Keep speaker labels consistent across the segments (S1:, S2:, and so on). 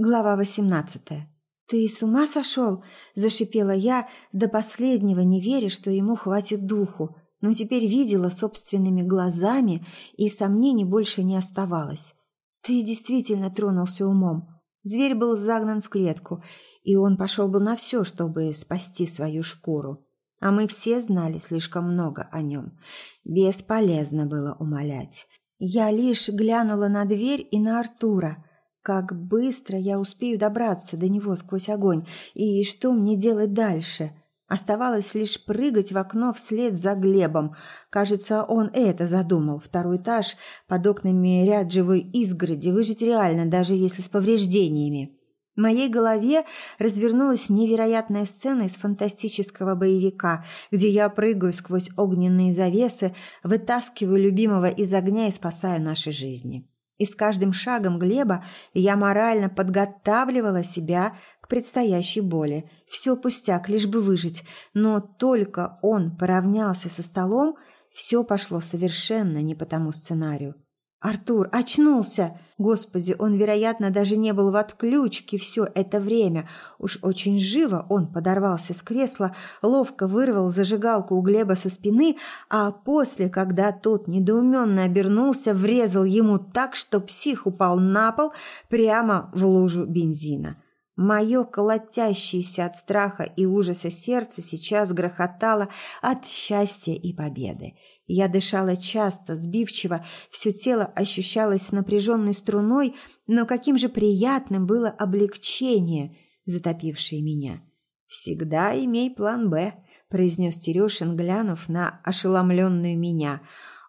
S1: Глава восемнадцатая. «Ты с ума сошел?» – зашипела я, до последнего не веря, что ему хватит духу, но теперь видела собственными глазами, и сомнений больше не оставалось. «Ты действительно тронулся умом. Зверь был загнан в клетку, и он пошел бы на все, чтобы спасти свою шкуру. А мы все знали слишком много о нем. Бесполезно было умолять. Я лишь глянула на дверь и на Артура – как быстро я успею добраться до него сквозь огонь, и что мне делать дальше? Оставалось лишь прыгать в окно вслед за Глебом. Кажется, он это задумал. Второй этаж, под окнами ряд живой изгороди, выжить реально, даже если с повреждениями. В моей голове развернулась невероятная сцена из фантастического боевика, где я прыгаю сквозь огненные завесы, вытаскиваю любимого из огня и спасаю наши жизни. И с каждым шагом Глеба я морально подготавливала себя к предстоящей боли. Все пустяк, лишь бы выжить. Но только он поравнялся со столом, все пошло совершенно не по тому сценарию. Артур очнулся. Господи, он, вероятно, даже не был в отключке все это время. Уж очень живо он подорвался с кресла, ловко вырвал зажигалку у Глеба со спины, а после, когда тот недоуменно обернулся, врезал ему так, что псих упал на пол прямо в лужу бензина. Мое колотящееся от страха и ужаса сердце сейчас грохотало от счастья и победы. Я дышала часто, сбивчиво, все тело ощущалось напряженной струной, но каким же приятным было облегчение, затопившее меня. «Всегда имей план «Б», – произнес Терешин, глянув на ошеломленную меня.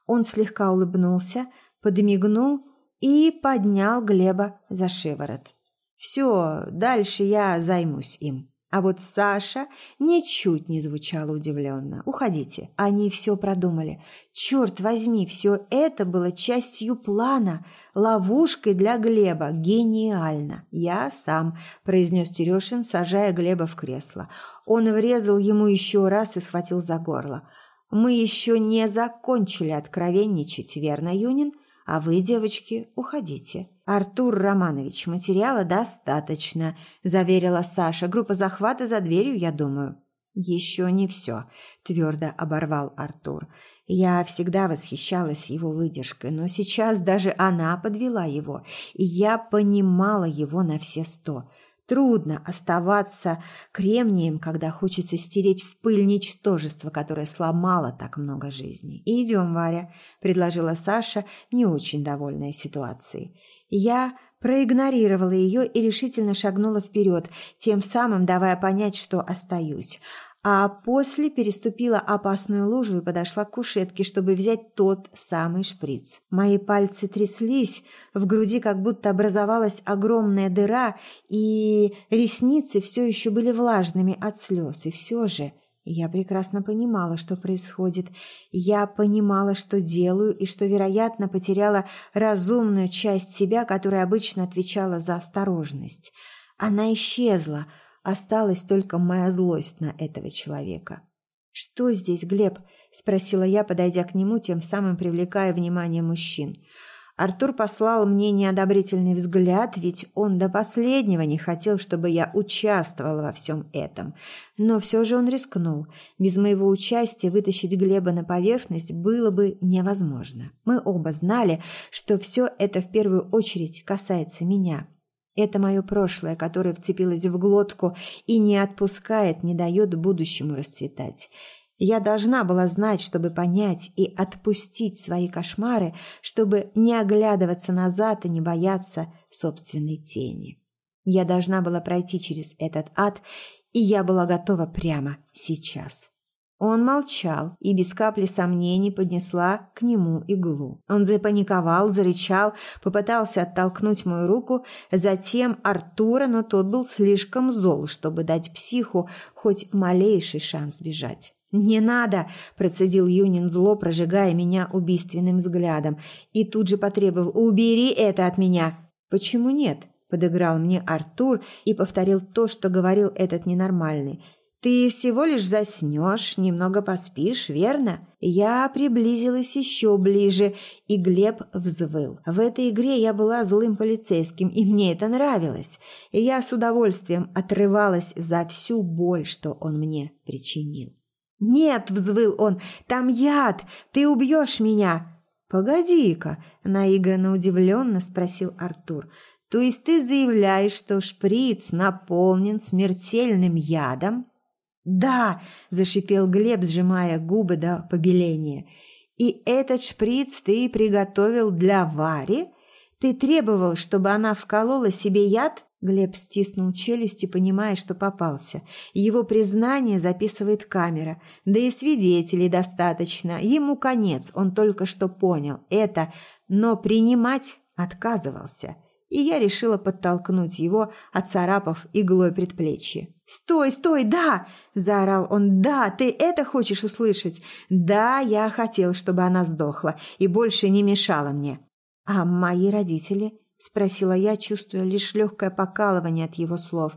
S1: Он слегка улыбнулся, подмигнул и поднял Глеба за шиворот. Все, дальше я займусь им. А вот Саша ничуть не звучала удивленно. «Уходите, они все продумали. Черт возьми, все это было частью плана, ловушкой для Глеба. Гениально!» «Я сам», – произнес Терешин, сажая Глеба в кресло. Он врезал ему еще раз и схватил за горло. «Мы еще не закончили откровенничать, верно, Юнин? А вы, девочки, уходите». «Артур Романович, материала достаточно», – заверила Саша. «Группа захвата за дверью, я думаю». «Еще не все», – твердо оборвал Артур. Я всегда восхищалась его выдержкой, но сейчас даже она подвела его, и я понимала его на все сто – Трудно оставаться кремнием, когда хочется стереть в пыль ничтожество, которое сломало так много жизней. «Идем, Варя», – предложила Саша, не очень довольная ситуацией. Я проигнорировала ее и решительно шагнула вперед, тем самым давая понять, что остаюсь а после переступила опасную лужу и подошла к кушетке, чтобы взять тот самый шприц. Мои пальцы тряслись, в груди как будто образовалась огромная дыра, и ресницы все еще были влажными от слез, и все же... Я прекрасно понимала, что происходит. Я понимала, что делаю, и что, вероятно, потеряла разумную часть себя, которая обычно отвечала за осторожность. Она исчезла, Осталась только моя злость на этого человека. «Что здесь, Глеб?» – спросила я, подойдя к нему, тем самым привлекая внимание мужчин. Артур послал мне неодобрительный взгляд, ведь он до последнего не хотел, чтобы я участвовала во всем этом. Но все же он рискнул. Без моего участия вытащить Глеба на поверхность было бы невозможно. Мы оба знали, что все это в первую очередь касается меня. Это мое прошлое, которое вцепилось в глотку и не отпускает, не дает будущему расцветать. Я должна была знать, чтобы понять и отпустить свои кошмары, чтобы не оглядываться назад и не бояться собственной тени. Я должна была пройти через этот ад, и я была готова прямо сейчас. Он молчал и без капли сомнений поднесла к нему иглу. Он запаниковал, зарычал, попытался оттолкнуть мою руку, затем Артура, но тот был слишком зол, чтобы дать психу хоть малейший шанс бежать. «Не надо!» – процедил Юнин зло, прожигая меня убийственным взглядом, и тут же потребовал «Убери это от меня!» «Почему нет?» – подыграл мне Артур и повторил то, что говорил этот ненормальный – Ты всего лишь заснешь, немного поспишь, верно? Я приблизилась еще ближе, и Глеб взвыл. В этой игре я была злым полицейским, и мне это нравилось. И я с удовольствием отрывалась за всю боль, что он мне причинил. «Нет!» – взвыл он. «Там яд! Ты убьешь меня!» «Погоди-ка!» – наигранно удивленно спросил Артур. «То есть ты заявляешь, что шприц наполнен смертельным ядом?» «Да!» – зашипел Глеб, сжимая губы до побеления. «И этот шприц ты приготовил для Вари? Ты требовал, чтобы она вколола себе яд?» Глеб стиснул челюсти, понимая, что попался. Его признание записывает камера. Да и свидетелей достаточно. Ему конец, он только что понял это, но принимать отказывался и я решила подтолкнуть его, оцарапав иглой предплечье. «Стой, стой, да!» – заорал он. «Да, ты это хочешь услышать? Да, я хотел, чтобы она сдохла и больше не мешала мне». «А мои родители?» – спросила я, чувствуя лишь легкое покалывание от его слов.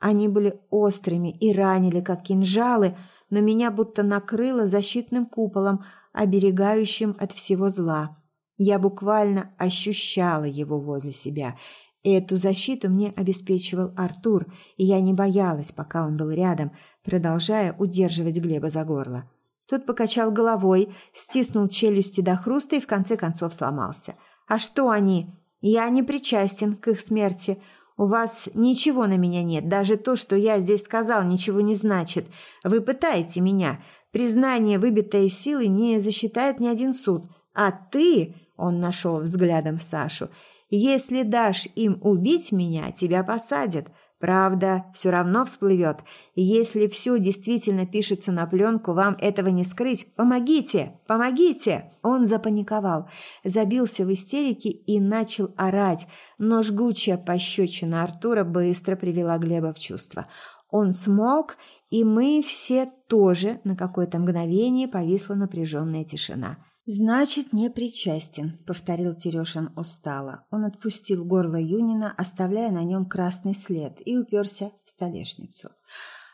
S1: Они были острыми и ранили, как кинжалы, но меня будто накрыло защитным куполом, оберегающим от всего зла. Я буквально ощущала его возле себя. Эту защиту мне обеспечивал Артур, и я не боялась, пока он был рядом, продолжая удерживать Глеба за горло. Тот покачал головой, стиснул челюсти до хруста и в конце концов сломался. «А что они? Я не причастен к их смерти. У вас ничего на меня нет. Даже то, что я здесь сказал, ничего не значит. Вы пытаете меня. Признание выбитой силы не засчитает ни один суд. А ты он нашел взглядом Сашу. «Если дашь им убить меня, тебя посадят. Правда, все равно всплывет. Если все действительно пишется на пленку, вам этого не скрыть. Помогите! Помогите!» Он запаниковал, забился в истерике и начал орать, но жгучая пощечина Артура быстро привела Глеба в чувство. Он смолк, и мы все тоже на какое-то мгновение повисла напряженная тишина. «Значит, не причастен», — повторил Терешин устало. Он отпустил горло Юнина, оставляя на нем красный след, и уперся в столешницу.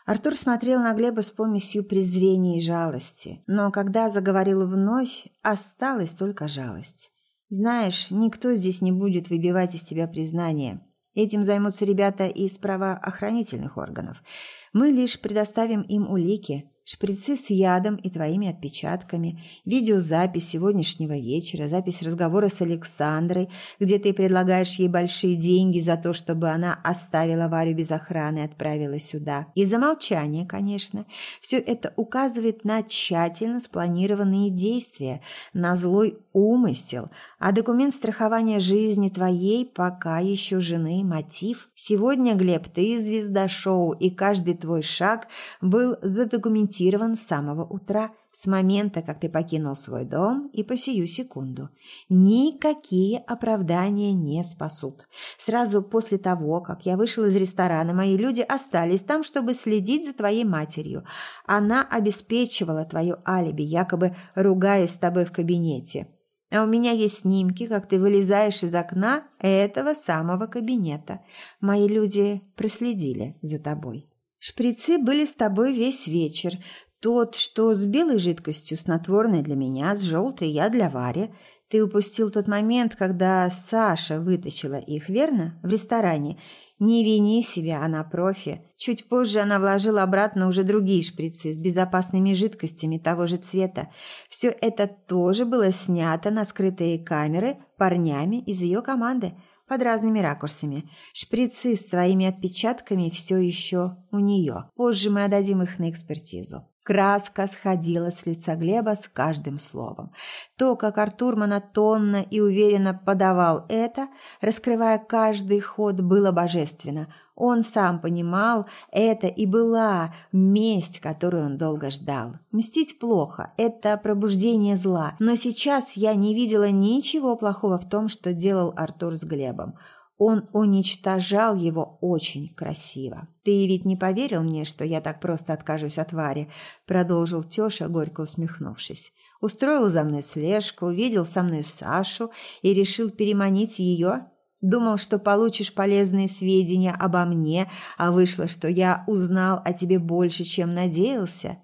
S1: Артур смотрел на Глеба с помесью презрения и жалости, но когда заговорил вновь, осталась только жалость. «Знаешь, никто здесь не будет выбивать из тебя признание. Этим займутся ребята из правоохранительных органов. Мы лишь предоставим им улики, шприцы с ядом и твоими отпечатками, видеозапись сегодняшнего вечера, запись разговора с Александрой, где ты предлагаешь ей большие деньги за то, чтобы она оставила Варю без охраны и отправила сюда. И за молчание, конечно. Все это указывает на тщательно спланированные действия, на злой умысел, а документ страхования жизни твоей пока еще жены мотив. Сегодня, Глеб, ты звезда шоу, и каждый твой шаг был задокументирован зафиксирован с самого утра, с момента, как ты покинул свой дом и по сию секунду. Никакие оправдания не спасут. Сразу после того, как я вышел из ресторана, мои люди остались там, чтобы следить за твоей матерью. Она обеспечивала твое алиби, якобы ругаясь с тобой в кабинете. А у меня есть снимки, как ты вылезаешь из окна этого самого кабинета. Мои люди проследили за тобой. Шприцы были с тобой весь вечер. Тот, что с белой жидкостью, снотворной для меня, с желтой я для Вари. Ты упустил тот момент, когда Саша вытащила их, верно? В ресторане. Не вини себя, она профи. Чуть позже она вложила обратно уже другие шприцы с безопасными жидкостями того же цвета. Все это тоже было снято на скрытые камеры парнями из ее команды под разными ракурсами. Шприцы с твоими отпечатками все еще у нее. Позже мы отдадим их на экспертизу. Краска сходила с лица Глеба с каждым словом. То, как Артур монотонно и уверенно подавал это, раскрывая каждый ход, было божественно. Он сам понимал, это и была месть, которую он долго ждал. Мстить плохо, это пробуждение зла. Но сейчас я не видела ничего плохого в том, что делал Артур с Глебом. Он уничтожал его очень красиво. «Ты ведь не поверил мне, что я так просто откажусь от Вари?» – продолжил Тёша, горько усмехнувшись. «Устроил за мной слежку, увидел со мной Сашу и решил переманить ее. Думал, что получишь полезные сведения обо мне, а вышло, что я узнал о тебе больше, чем надеялся.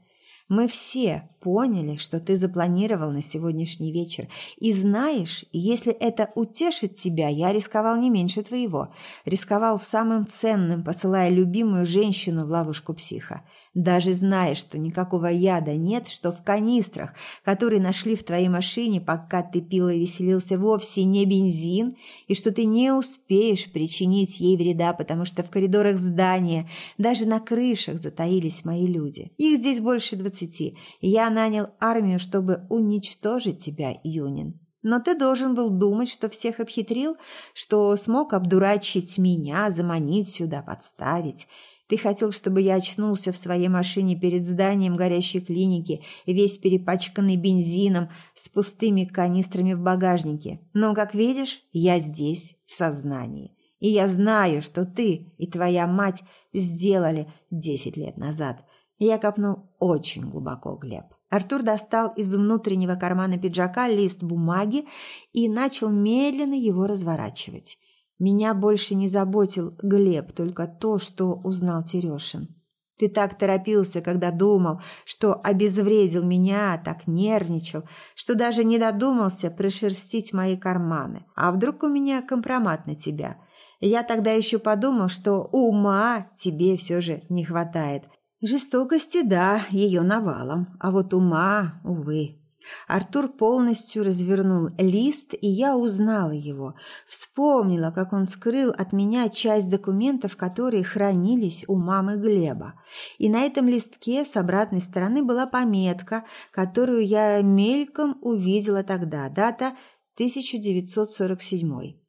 S1: Мы все поняли, что ты запланировал на сегодняшний вечер. И знаешь, если это утешит тебя, я рисковал не меньше твоего. Рисковал самым ценным, посылая любимую женщину в ловушку психа. Даже зная, что никакого яда нет, что в канистрах, которые нашли в твоей машине, пока ты пил и веселился, вовсе не бензин, и что ты не успеешь причинить ей вреда, потому что в коридорах здания, даже на крышах затаились мои люди. Их здесь больше двадцати. Я нанял армию, чтобы уничтожить тебя, Юнин. Но ты должен был думать, что всех обхитрил, что смог обдурачить меня, заманить сюда, подставить. Ты хотел, чтобы я очнулся в своей машине перед зданием горящей клиники, весь перепачканный бензином, с пустыми канистрами в багажнике. Но, как видишь, я здесь, в сознании. И я знаю, что ты и твоя мать сделали десять лет назад. Я копнул очень глубоко, Глеб. Артур достал из внутреннего кармана пиджака лист бумаги и начал медленно его разворачивать. Меня больше не заботил Глеб, только то, что узнал Терешин. Ты так торопился, когда думал, что обезвредил меня, так нервничал, что даже не додумался прошерстить мои карманы. А вдруг у меня компромат на тебя? Я тогда еще подумал, что ума тебе все же не хватает. Жестокости, да, ее навалом, а вот ума, увы, Артур полностью развернул лист, и я узнала его. Вспомнила, как он скрыл от меня часть документов, которые хранились у мамы Глеба. И на этом листке с обратной стороны была пометка, которую я мельком увидела тогда. Дата 1947.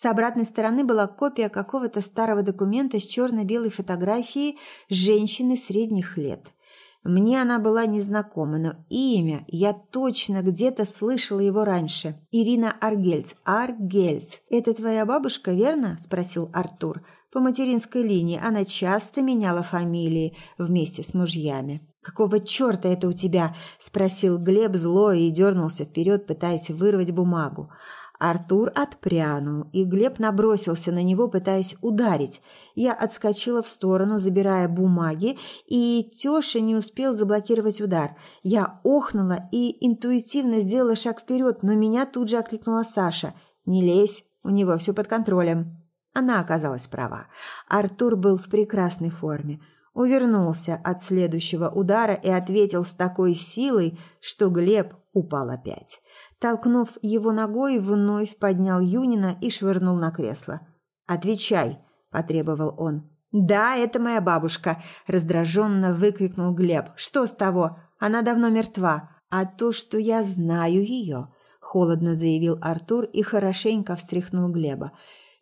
S1: С обратной стороны была копия какого-то старого документа с черно-белой фотографией женщины средних лет – мне она была незнакома, но имя я точно где-то слышала его раньше. Ирина Аргельц. Аргельц. Это твоя бабушка, верно? спросил Артур. По материнской линии она часто меняла фамилии вместе с мужьями. «Какого черта это у тебя?» – спросил Глеб зло и дернулся вперед, пытаясь вырвать бумагу. Артур отпрянул, и Глеб набросился на него, пытаясь ударить. Я отскочила в сторону, забирая бумаги, и Тёша не успел заблокировать удар. Я охнула и интуитивно сделала шаг вперед, но меня тут же окликнула Саша. «Не лезь, у него все под контролем». Она оказалась права. Артур был в прекрасной форме. Увернулся от следующего удара и ответил с такой силой, что Глеб упал опять. Толкнув его ногой, вновь поднял Юнина и швырнул на кресло. «Отвечай!» – потребовал он. «Да, это моя бабушка!» – раздраженно выкрикнул Глеб. «Что с того? Она давно мертва. А то, что я знаю ее!» – холодно заявил Артур и хорошенько встряхнул Глеба.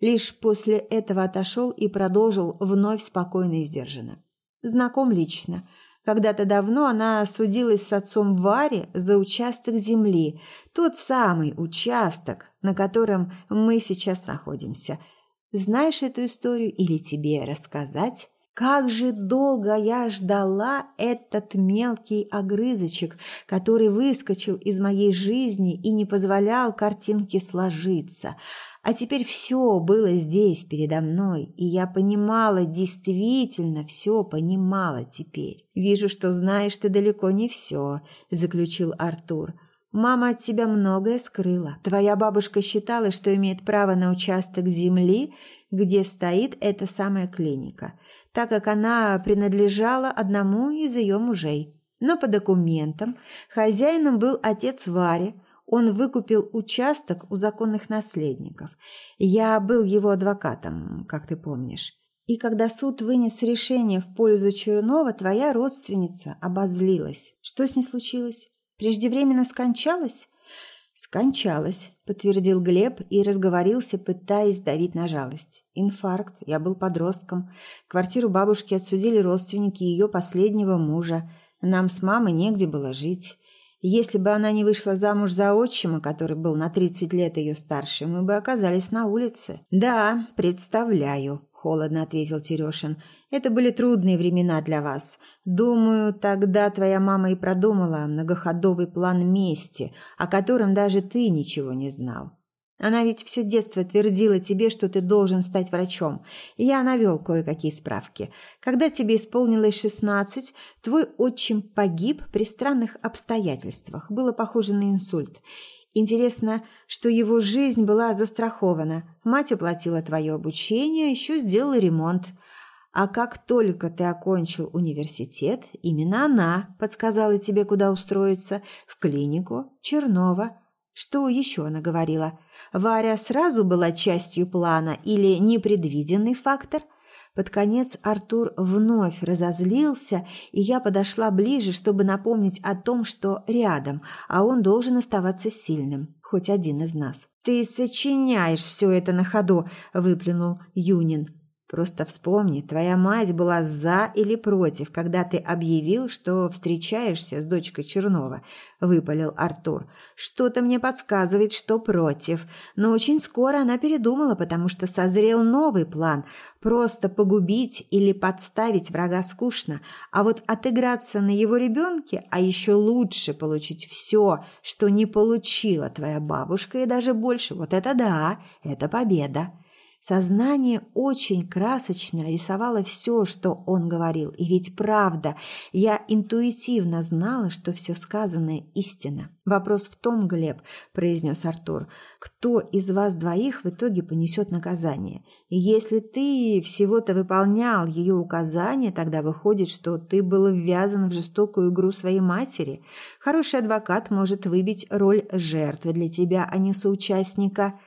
S1: Лишь после этого отошел и продолжил вновь спокойно и сдержанно. «Знаком лично. Когда-то давно она судилась с отцом Вари за участок земли, тот самый участок, на котором мы сейчас находимся. Знаешь эту историю или тебе рассказать? Как же долго я ждала этот мелкий огрызочек, который выскочил из моей жизни и не позволял картинке сложиться. А теперь все было здесь, передо мной, и я понимала, действительно все понимала теперь. «Вижу, что знаешь ты далеко не все», – заключил Артур. «Мама от тебя многое скрыла. Твоя бабушка считала, что имеет право на участок земли, где стоит эта самая клиника, так как она принадлежала одному из ее мужей. Но по документам хозяином был отец Вари – он выкупил участок у законных наследников. Я был его адвокатом, как ты помнишь. И когда суд вынес решение в пользу Чернова, твоя родственница обозлилась. Что с ней случилось? Преждевременно скончалась? Скончалась, подтвердил Глеб и разговорился, пытаясь давить на жалость. Инфаркт, я был подростком. Квартиру бабушки отсудили родственники ее последнего мужа. Нам с мамой негде было жить. Если бы она не вышла замуж за отчима, который был на 30 лет ее старше, мы бы оказались на улице. Да, представляю, холодно ответил Терешин. Это были трудные времена для вас. Думаю, тогда твоя мама и продумала многоходовый план мести, о котором даже ты ничего не знал. Она ведь все детство твердила тебе, что ты должен стать врачом. Я навел кое-какие справки. Когда тебе исполнилось шестнадцать, твой отчим погиб при странных обстоятельствах. Было похоже на инсульт. Интересно, что его жизнь была застрахована. Мать оплатила твое обучение, еще сделала ремонт. А как только ты окончил университет, именно она подсказала тебе, куда устроиться – в клинику Чернова. Что еще она говорила? Варя сразу была частью плана или непредвиденный фактор? Под конец Артур вновь разозлился, и я подошла ближе, чтобы напомнить о том, что рядом, а он должен оставаться сильным, хоть один из нас. «Ты сочиняешь все это на ходу», – выплюнул Юнин. Просто вспомни, твоя мать была за или против, когда ты объявил, что встречаешься с дочкой Чернова, выпалил Артур. Что-то мне подсказывает, что против, но очень скоро она передумала, потому что созрел новый план. Просто погубить или подставить врага скучно, а вот отыграться на его ребенке, а еще лучше получить все, что не получила твоя бабушка и даже больше. Вот это да, это победа. Сознание очень красочно рисовало все, что он говорил. И ведь правда, я интуитивно знала, что все сказанное истина. «Вопрос в том, Глеб», – произнес Артур, – «кто из вас двоих в итоге понесет наказание? Если ты всего-то выполнял ее указания, тогда выходит, что ты был ввязан в жестокую игру своей матери. Хороший адвокат может выбить роль жертвы для тебя, а не соучастника».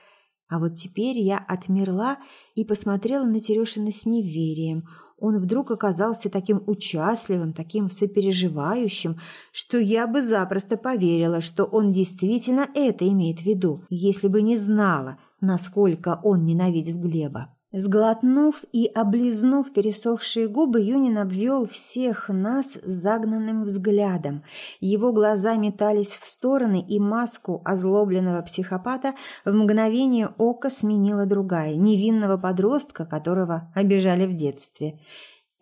S1: А вот теперь я отмерла и посмотрела на Терешина с неверием. Он вдруг оказался таким участливым, таким сопереживающим, что я бы запросто поверила, что он действительно это имеет в виду, если бы не знала, насколько он ненавидит Глеба. Сглотнув и облизнув пересохшие губы, Юнин обвел всех нас загнанным взглядом. Его глаза метались в стороны, и маску озлобленного психопата в мгновение ока сменила другая, невинного подростка, которого обижали в детстве.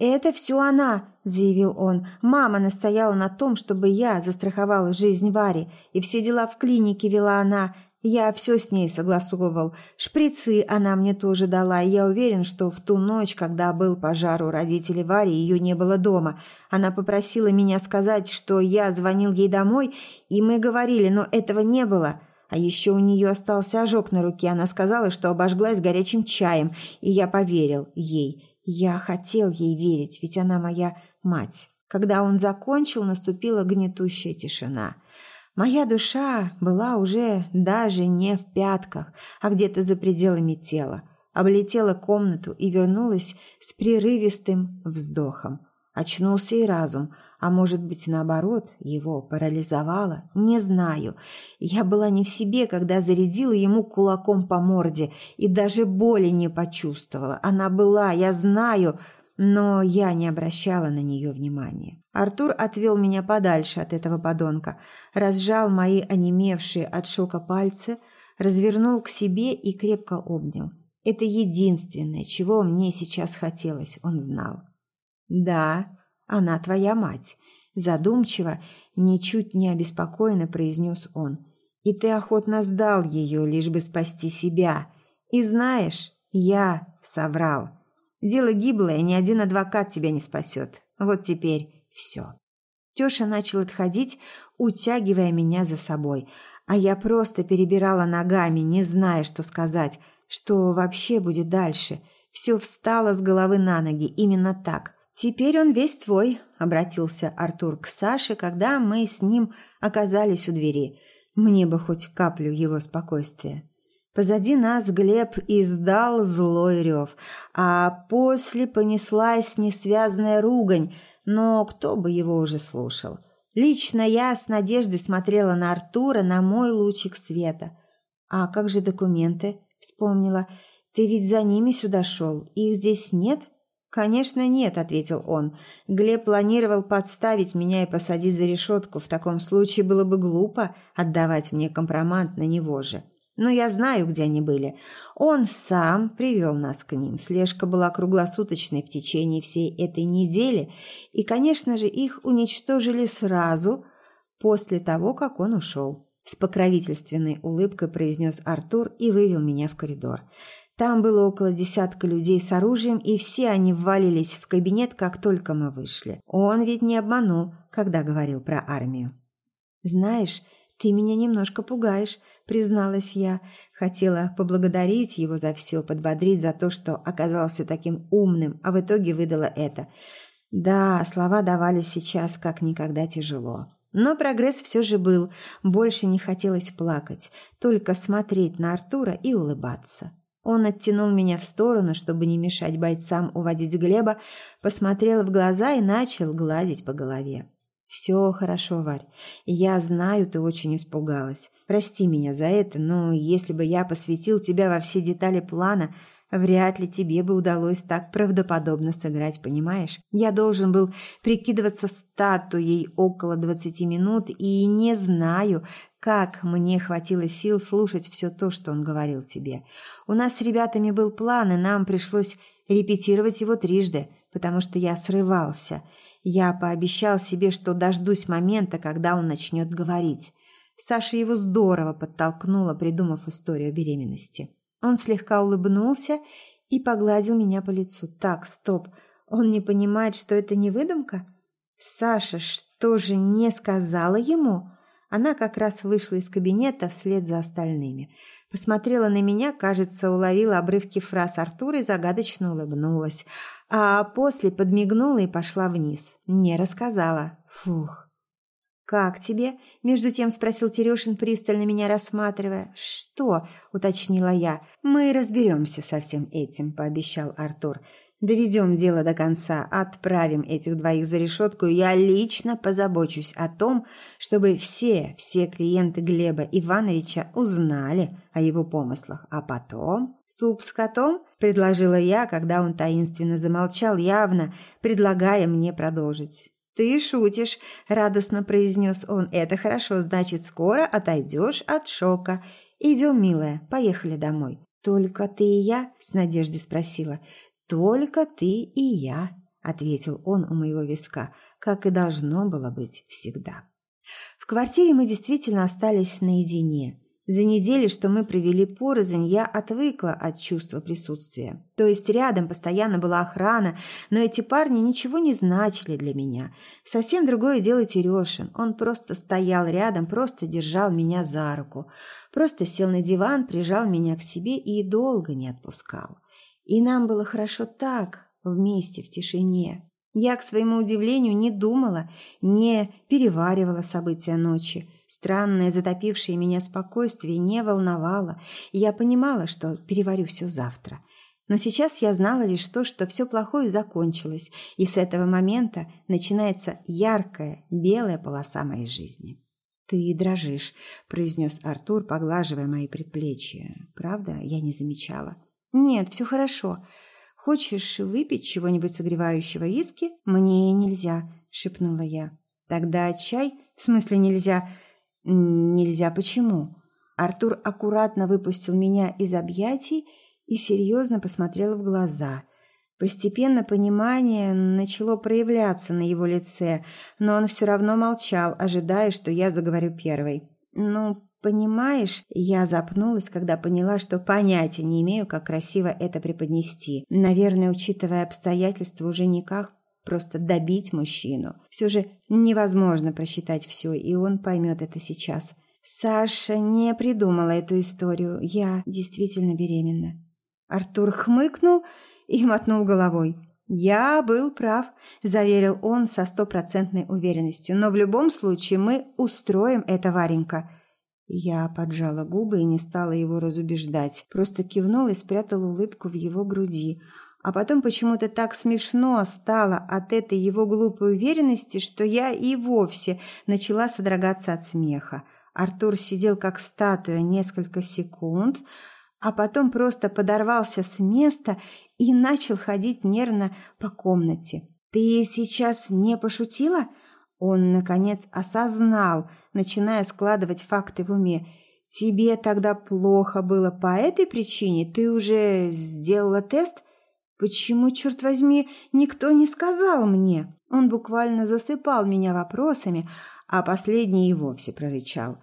S1: «Это все она», – заявил он. «Мама настояла на том, чтобы я застраховала жизнь Варе, и все дела в клинике вела она. Я все с ней согласовывал. Шприцы она мне тоже дала, я уверен, что в ту ночь, когда был пожар у родителей Вари, ее не было дома. Она попросила меня сказать, что я звонил ей домой, и мы говорили, но этого не было. А еще у нее остался ожог на руке. Она сказала, что обожглась горячим чаем, и я поверил ей. Я хотел ей верить, ведь она моя мать. Когда он закончил, наступила гнетущая тишина. Моя душа была уже даже не в пятках, а где-то за пределами тела. Облетела комнату и вернулась с прерывистым вздохом. Очнулся и разум, а может быть, наоборот, его парализовало, не знаю. Я была не в себе, когда зарядила ему кулаком по морде и даже боли не почувствовала. Она была, я знаю, но я не обращала на нее внимания. Артур отвел меня подальше от этого подонка, разжал мои онемевшие от шока пальцы, развернул к себе и крепко обнял. Это единственное, чего мне сейчас хотелось, он знал. «Да, она твоя мать», – задумчиво, ничуть не обеспокоенно произнес он. «И ты охотно сдал ее, лишь бы спасти себя. И знаешь, я соврал». Дело гиблое, ни один адвокат тебя не спасет. Вот теперь все. Тёша начал отходить, утягивая меня за собой, а я просто перебирала ногами, не зная, что сказать, что вообще будет дальше. Все встало с головы на ноги, именно так. «Теперь он весь твой», – обратился Артур к Саше, когда мы с ним оказались у двери. Мне бы хоть каплю его спокойствия. Позади нас Глеб издал злой рев, а после понеслась несвязная ругань, но кто бы его уже слушал. Лично я с надеждой смотрела на Артура, на мой лучик света. «А как же документы?» – вспомнила. «Ты ведь за ними сюда шел. Их здесь нет?» «Конечно нет», – ответил он. «Глеб планировал подставить меня и посадить за решетку. В таком случае было бы глупо отдавать мне компромат на него же». Но я знаю, где они были. Он сам привел нас к ним. Слежка была круглосуточной в течение всей этой недели, и, конечно же, их уничтожили сразу после того, как он ушел. с покровительственной улыбкой произнес Артур и вывел меня в коридор. Там было около десятка людей с оружием, и все они ввалились в кабинет, как только мы вышли. Он ведь не обманул, когда говорил про армию. «Знаешь, ты меня немножко пугаешь», – призналась я. Хотела поблагодарить его за все, подбодрить за то, что оказался таким умным, а в итоге выдала это. Да, слова давались сейчас как никогда тяжело. Но прогресс все же был. Больше не хотелось плакать, только смотреть на Артура и улыбаться. Он оттянул меня в сторону, чтобы не мешать бойцам уводить Глеба, посмотрел в глаза и начал гладить по голове. «Все хорошо, Варь. Я знаю, ты очень испугалась. Прости меня за это, но если бы я посвятил тебя во все детали плана, Вряд ли тебе бы удалось так правдоподобно сыграть, понимаешь? Я должен был прикидываться статуей около двадцати минут и не знаю, как мне хватило сил слушать все то, что он говорил тебе. У нас с ребятами был план, и нам пришлось репетировать его трижды, потому что я срывался. Я пообещал себе, что дождусь момента, когда он начнет говорить. Саша его здорово подтолкнула, придумав историю беременности. Он слегка улыбнулся и погладил меня по лицу. Так, стоп. Он не понимает, что это не выдумка? Саша что же не сказала ему? Она как раз вышла из кабинета вслед за остальными. Посмотрела на меня, кажется, уловила обрывки фраз Артура и загадочно улыбнулась. А после подмигнула и пошла вниз. Не рассказала. Фух. «Как тебе?» – между тем спросил Терешин, пристально меня рассматривая. «Что?» – уточнила я. «Мы разберемся со всем этим», – пообещал Артур. «Доведем дело до конца, отправим этих двоих за решетку, и я лично позабочусь о том, чтобы все, все клиенты Глеба Ивановича узнали о его помыслах. А потом...» «Суп с котом?» – предложила я, когда он таинственно замолчал, явно предлагая мне продолжить. «Ты шутишь», – радостно произнес он. «Это хорошо, значит, скоро отойдешь от шока. Идем, милая, поехали домой». «Только ты и я?» – с надеждой спросила. «Только ты и я», – ответил он у моего виска, как и должно было быть всегда. В квартире мы действительно остались наедине. За недели, что мы провели порознь, я отвыкла от чувства присутствия. То есть рядом постоянно была охрана, но эти парни ничего не значили для меня. Совсем другое дело Терешин. Он просто стоял рядом, просто держал меня за руку. Просто сел на диван, прижал меня к себе и долго не отпускал. И нам было хорошо так, вместе, в тишине. Я, к своему удивлению, не думала, не переваривала события ночи. Странное, затопившее меня спокойствие не волновало, я понимала, что переварю все завтра. Но сейчас я знала лишь то, что все плохое закончилось, и с этого момента начинается яркая белая полоса моей жизни. «Ты дрожишь», – произнес Артур, поглаживая мои предплечья. «Правда, я не замечала». «Нет, все хорошо. Хочешь выпить чего-нибудь согревающего виски? Мне нельзя, шепнула я. Тогда чай? В смысле нельзя? Нельзя почему? Артур аккуратно выпустил меня из объятий и серьезно посмотрел в глаза. Постепенно понимание начало проявляться на его лице, но он все равно молчал, ожидая, что я заговорю первой. «Ну, Понимаешь, я запнулась, когда поняла, что понятия не имею, как красиво это преподнести. Наверное, учитывая обстоятельства, уже никак просто добить мужчину. Все же невозможно просчитать все, и он поймет это сейчас. Саша не придумала эту историю. Я действительно беременна. Артур хмыкнул и мотнул головой. «Я был прав», – заверил он со стопроцентной уверенностью. «Но в любом случае мы устроим это, Варенька. Я поджала губы и не стала его разубеждать, просто кивнула и спрятала улыбку в его груди. А потом почему-то так смешно стало от этой его глупой уверенности, что я и вовсе начала содрогаться от смеха. Артур сидел как статуя несколько секунд, а потом просто подорвался с места и начал ходить нервно по комнате. «Ты сейчас не пошутила?» Он, наконец, осознал, начиная складывать факты в уме. «Тебе тогда плохо было по этой причине? Ты уже сделала тест? Почему, черт возьми, никто не сказал мне?» Он буквально засыпал меня вопросами, а последний и вовсе прорычал.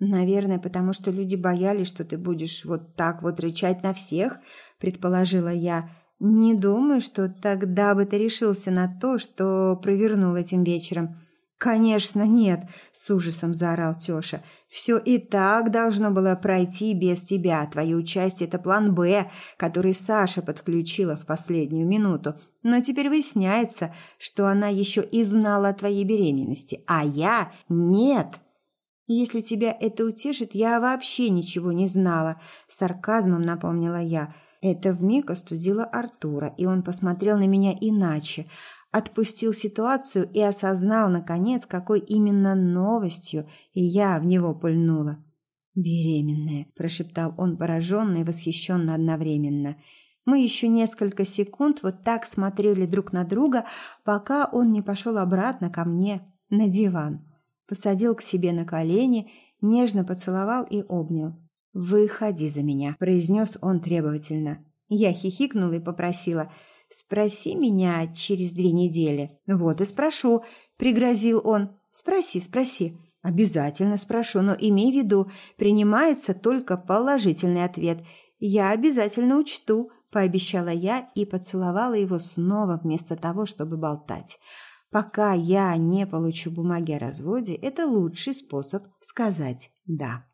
S1: Наверное, потому что люди боялись, что ты будешь вот так вот рычать на всех, предположила я. Не думаю, что тогда бы ты решился на то, что провернул этим вечером. «Конечно нет!» – с ужасом заорал Тёша. «Все и так должно было пройти без тебя. Твое участие – это план «Б», который Саша подключила в последнюю минуту. Но теперь выясняется, что она еще и знала о твоей беременности, а я – нет!» «Если тебя это утешит, я вообще ничего не знала», – сарказмом напомнила я. Это вмиг остудило Артура, и он посмотрел на меня иначе – отпустил ситуацию и осознал, наконец, какой именно новостью я в него пульнула. «Беременная», – прошептал он пораженно и восхищенно одновременно. Мы еще несколько секунд вот так смотрели друг на друга, пока он не пошел обратно ко мне на диван. Посадил к себе на колени, нежно поцеловал и обнял. «Выходи за меня», – произнес он требовательно. Я хихикнула и попросила – Спроси меня через две недели. Вот и спрошу, пригрозил он. Спроси, спроси. Обязательно спрошу, но имей в виду, принимается только положительный ответ. Я обязательно учту, пообещала я и поцеловала его снова вместо того, чтобы болтать. Пока я не получу бумаги о разводе, это лучший способ сказать «да».